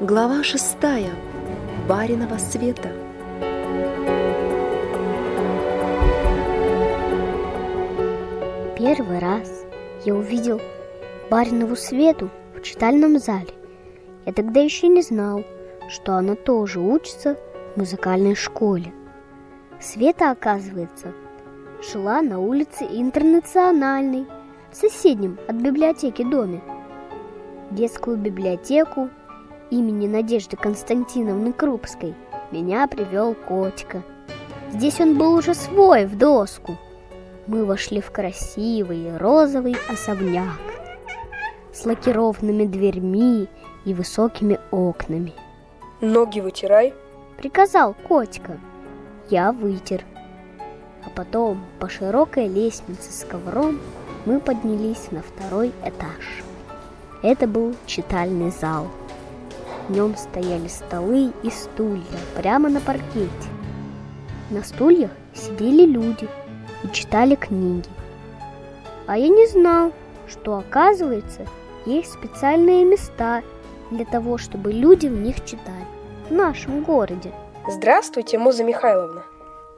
Глава шестая. Баринова света. Первый раз я увидел Баринову Свету в читальном зале. Я тогда еще не знал, что она тоже учится в музыкальной школе. Света, оказывается, жила на улице Интернациональной, в соседнем от библиотеки доме. Детскую библиотеку имени Надежды Константиновны Крупской меня привел Котика. Здесь он был уже свой в доску. Мы вошли в красивый розовый особняк с лакированными дверьми и высокими окнами. Ноги вытирай. Приказал Котика. Я вытер. А потом по широкой лестнице с ковром мы поднялись на второй этаж. Это был читальный зал. Нем стояли столы и стулья прямо на паркете. На стульях сидели люди и читали книги. А я не знал, что, оказывается, есть специальные места для того, чтобы люди в них читали. В нашем городе. Здравствуйте, Муза Михайловна.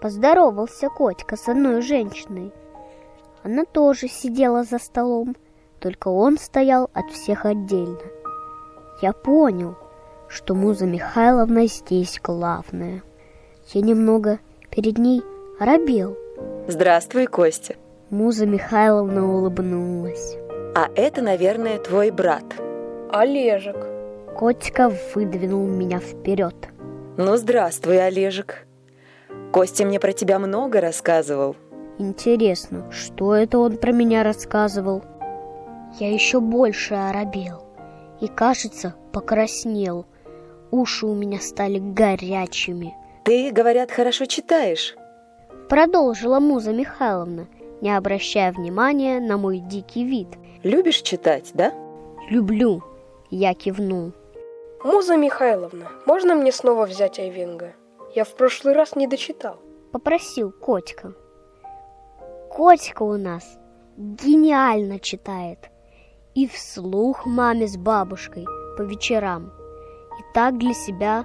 Поздоровался Котька с одной женщиной. Она тоже сидела за столом, только он стоял от всех отдельно. Я понял, что Муза Михайловна здесь главная. Я немного перед ней оробел. Здравствуй, Костя. Муза Михайловна улыбнулась. А это, наверное, твой брат. Олежек. Котика выдвинул меня вперед. Ну, здравствуй, Олежек. Костя мне про тебя много рассказывал. Интересно, что это он про меня рассказывал? Я еще больше оробел и, кажется, покраснел. Уши у меня стали горячими. Ты, говорят, хорошо читаешь. Продолжила Муза Михайловна, не обращая внимания на мой дикий вид. Любишь читать, да? Люблю. Я кивнул. Муза Михайловна, можно мне снова взять Айвенга? Я в прошлый раз не дочитал. Попросил Котика. Котика у нас гениально читает. И вслух маме с бабушкой по вечерам. Так для себя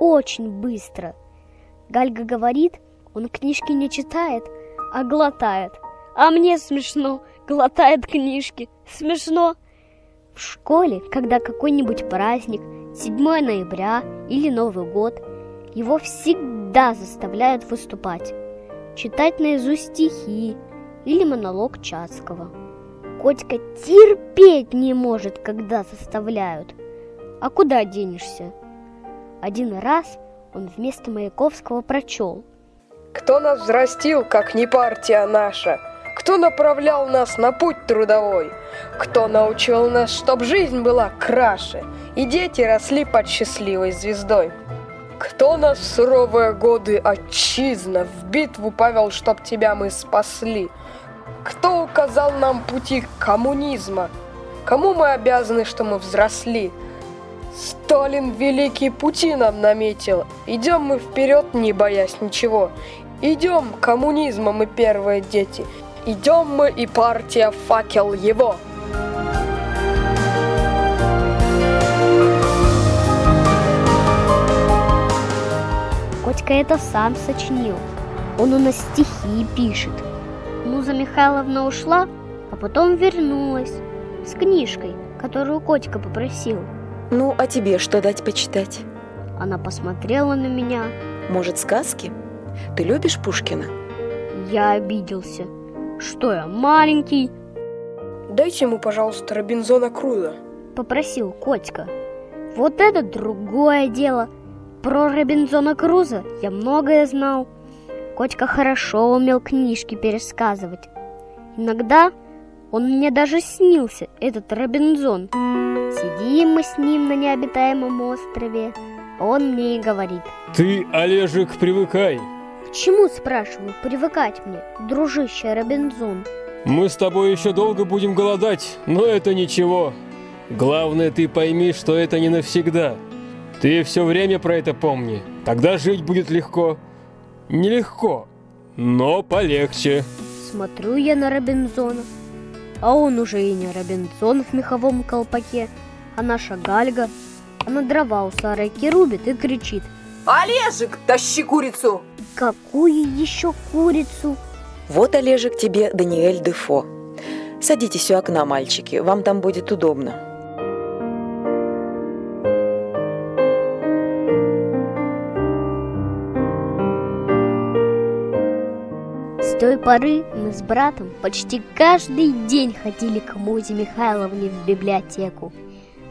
очень быстро. Гальга говорит, он книжки не читает, а глотает. А мне смешно, глотает книжки. Смешно. В школе, когда какой-нибудь праздник, 7 ноября или Новый год, его всегда заставляют выступать, читать наизусть стихи или монолог Чацкого. Котика терпеть не может, когда заставляют. А куда денешься? Один раз он вместо Маяковского прочел. Кто нас взрастил, как не партия наша? Кто направлял нас на путь трудовой? Кто научил нас, чтоб жизнь была краше, и дети росли под счастливой звездой? Кто нас в суровые годы отчизна в битву повел, чтоб тебя мы спасли? Кто указал нам пути коммунизма? Кому мы обязаны, что мы взросли? Сталин великие пути нам наметил. Идем мы вперед, не боясь ничего. Идем, коммунизма мы первые дети. Идем мы и партия факел его. Котька это сам сочинил. Он у нас стихи пишет. Муза Михайловна ушла, а потом вернулась с книжкой, которую Котька попросил. Ну, а тебе что дать почитать? Она посмотрела на меня. Может, сказки? Ты любишь Пушкина? Я обиделся. Что я, маленький? Дайте ему, пожалуйста, Робинзона Круза. Попросил Котька. Вот это другое дело. Про Робинзона Круза я многое знал. Котька хорошо умел книжки пересказывать. Иногда он мне даже снился, этот Робинзон. Сидим мы с ним на необитаемом острове, а он мне и говорит. Ты, Олежек, привыкай. К чему, спрашиваю, привыкать мне, дружище Робинзон? Мы с тобой еще долго будем голодать, но это ничего. Главное, ты пойми, что это не навсегда. Ты все время про это помни. Тогда жить будет легко. Нелегко, но полегче. Смотрю я на Робинзона, а он уже и не Робинзон в меховом колпаке, а наша Гальга. Она дрова у сарайки рубит и кричит. Олежек, тащи курицу! Какую еще курицу? Вот, Олежек, тебе Даниэль Дефо. Садитесь у окна, мальчики, вам там будет удобно. Той поры мы с братом почти каждый день ходили к Музе Михайловне в библиотеку.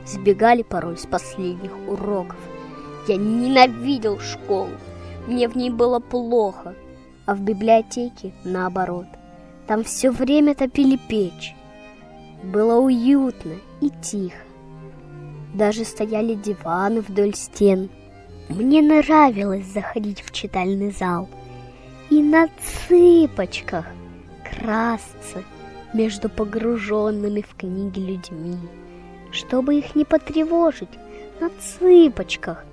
Сбегали порой с последних уроков. Я ненавидел школу. Мне в ней было плохо. А в библиотеке наоборот. Там все время топили печь. Было уютно и тихо. Даже стояли диваны вдоль стен. Мне нравилось заходить в читальный зал и на цыпочках красться между погруженными в книги людьми, чтобы их не потревожить на цыпочках.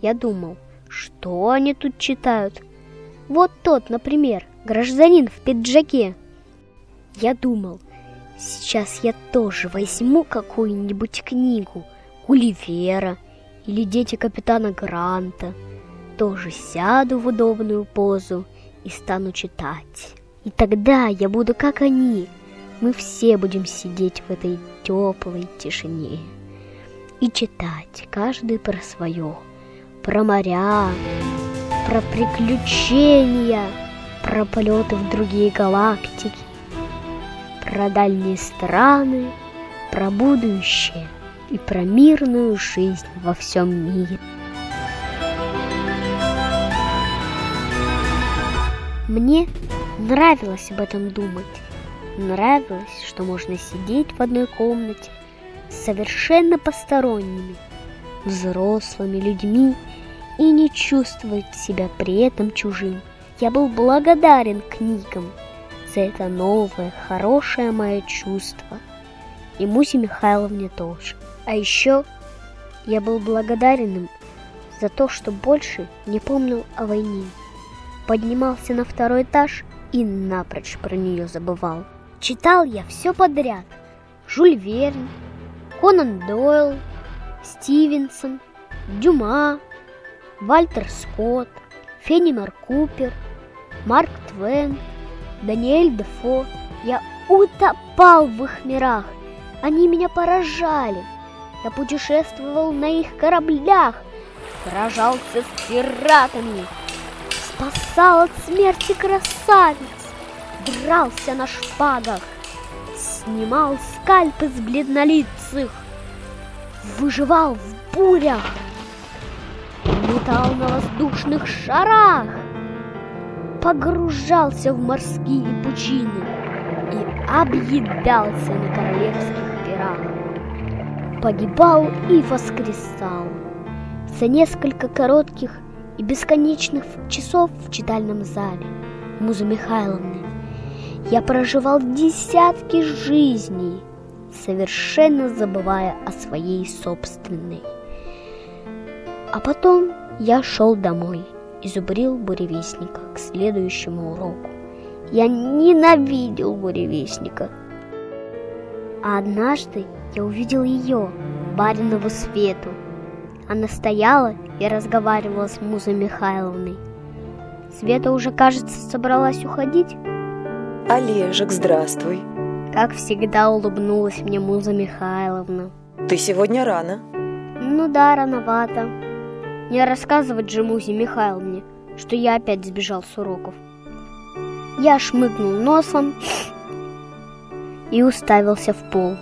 Я думал, что они тут читают. Вот тот, например, гражданин в пиджаке. Я думал, сейчас я тоже возьму какую-нибудь книгу Гулливера или Дети капитана Гранта. Тоже сяду в удобную позу и стану читать. И тогда я буду как они. Мы все будем сидеть в этой теплой тишине и читать каждый про свое, про моря, про приключения, про полеты в другие галактики, про дальние страны, про будущее и про мирную жизнь во всем мире. Мне нравилось об этом думать. Нравилось, что можно сидеть в одной комнате с совершенно посторонними, взрослыми людьми и не чувствовать себя при этом чужим. Я был благодарен книгам за это новое, хорошее мое чувство. И Мусе Михайловне тоже. А еще я был благодарен им за то, что больше не помнил о войне поднимался на второй этаж и напрочь про нее забывал. Читал я все подряд. Жюль Верн, Конан Дойл, Стивенсон, Дюма, Вальтер Скотт, Фенимер Купер, Марк Твен, Даниэль Дефо. Я утопал в их мирах. Они меня поражали. Я путешествовал на их кораблях, сражался с пиратами, спасал от смерти красавиц, дрался на шпагах, снимал скальпы с бледнолицых, выживал в бурях, летал на воздушных шарах, погружался в морские пучины и объедался на королевских пирах, погибал и воскресал. За несколько коротких и бесконечных часов в читальном зале Музы Михайловны я проживал десятки жизней, совершенно забывая о своей собственной. А потом я шел домой и зубрил буревестника к следующему уроку. Я ненавидел буревестника. А однажды я увидел ее, Баринову Свету. Она стояла и разговаривала с Музой Михайловной. Света уже, кажется, собралась уходить. Олежек, здравствуй. Как всегда улыбнулась мне Муза Михайловна. Ты сегодня рано. Ну да, рановато. Не рассказывать же Музе Михайловне, что я опять сбежал с уроков. Я шмыгнул носом и уставился в пол.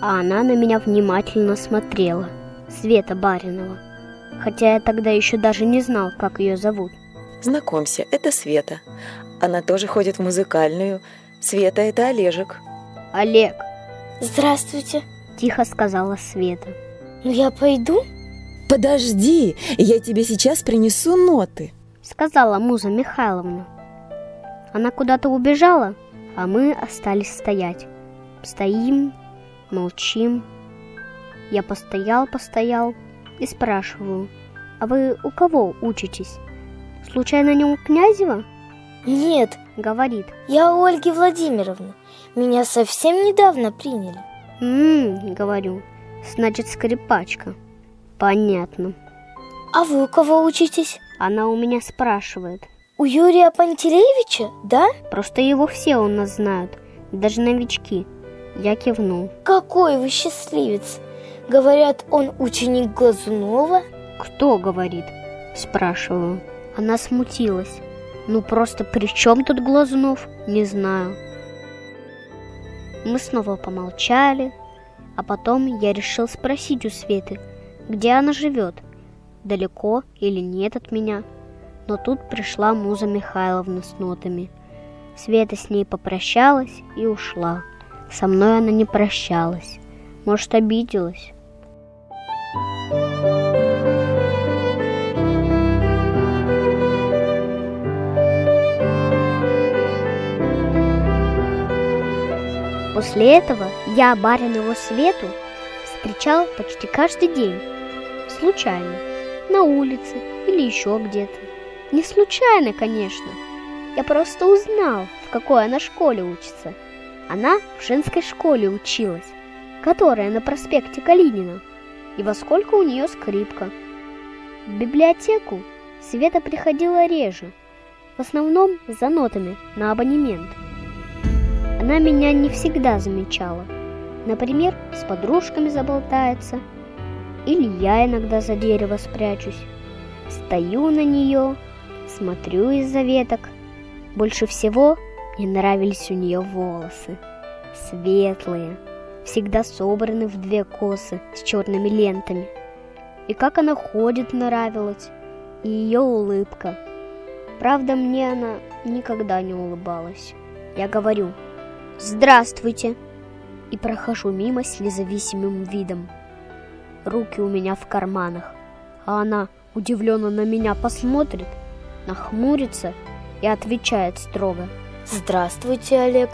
А она на меня внимательно смотрела. Света Баринова. Хотя я тогда еще даже не знал, как ее зовут. Знакомься, это Света. Она тоже ходит в музыкальную. Света – это Олежек. Олег, Здравствуйте. тихо сказала Света. Ну я пойду? Подожди, я тебе сейчас принесу ноты. Сказала Муза Михайловна. Она куда-то убежала, а мы остались стоять. Стоим, молчим. Я постоял, постоял и спрашиваю, а вы у кого учитесь? Случайно не у Князева? Нет, Говорит, я у Ольги Владимировны. Меня совсем недавно приняли. «М-м», говорю, значит скрипачка. Понятно. А вы у кого учитесь? Она у меня спрашивает. У Юрия Пантелеевича, да? Просто его все у нас знают, даже новички. Я кивнул. Какой вы счастливец. Говорят, он ученик Глазунова. Кто говорит? Спрашиваю. Она смутилась. Ну просто при чем тут Глазунов? Не знаю. Мы снова помолчали, а потом я решил спросить у Светы, где она живет, далеко или нет от меня. Но тут пришла Муза Михайловна с нотами. Света с ней попрощалась и ушла. Со мной она не прощалась. Может, обиделась. После этого я баринову Свету встречал почти каждый день. Случайно. На улице или еще где-то. Не случайно, конечно. Я просто узнал, в какой она школе учится. Она в женской школе училась, которая на проспекте Калинина. И во сколько у нее скрипка. В библиотеку Света приходила реже, в основном за нотами на абонемент. Она меня не всегда замечала. Например, с подружками заболтается. Или я иногда за дерево спрячусь. Стою на нее, смотрю из-за веток. Больше всего мне нравились у нее волосы. Светлые, всегда собраны в две косы с черными лентами. И как она ходит, нравилась. И ее улыбка. Правда, мне она никогда не улыбалась. Я говорю «Здравствуйте!» и прохожу мимо с независимым видом. Руки у меня в карманах, а она удивленно на меня посмотрит, нахмурится и отвечает строго. Здравствуйте, Олег.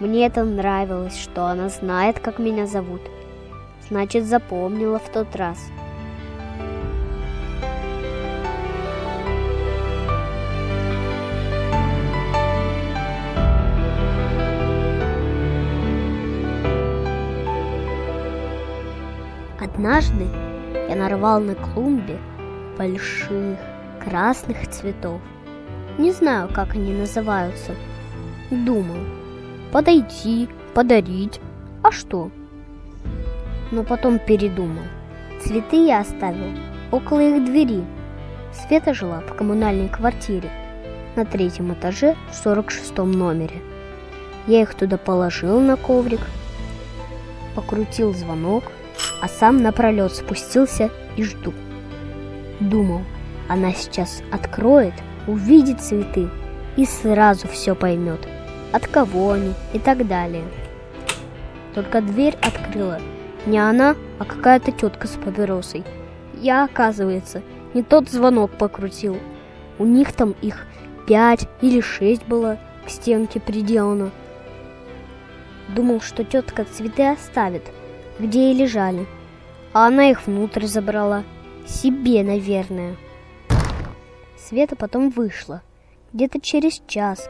Мне это нравилось, что она знает, как меня зовут. Значит, запомнила в тот раз. Однажды я нарвал на клумбе больших красных цветов. Не знаю, как они называются. Думал, подойти, подарить, а что? Но потом передумал. Цветы я оставил около их двери. Света жила в коммунальной квартире на третьем этаже в 46 номере. Я их туда положил на коврик, покрутил звонок, а сам напролет спустился и жду. Думал, она сейчас откроет, увидит цветы и сразу все поймет, от кого они и так далее. Только дверь открыла не она, а какая-то тетка с папиросой. Я, оказывается, не тот звонок покрутил. У них там их пять или шесть было к стенке приделано. Думал, что тетка цветы оставит, где и лежали. А она их внутрь забрала. Себе, наверное. Света потом вышла, где-то через час,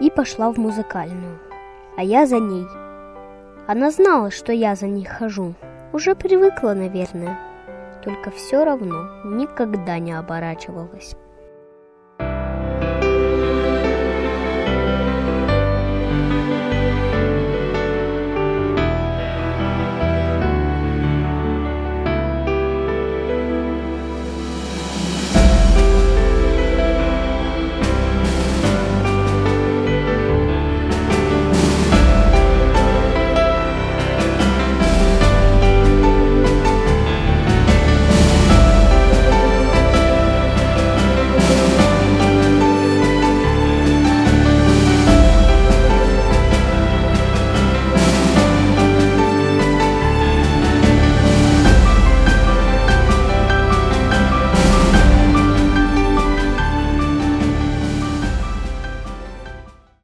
и пошла в музыкальную. А я за ней. Она знала, что я за ней хожу. Уже привыкла, наверное. Только все равно никогда не оборачивалась.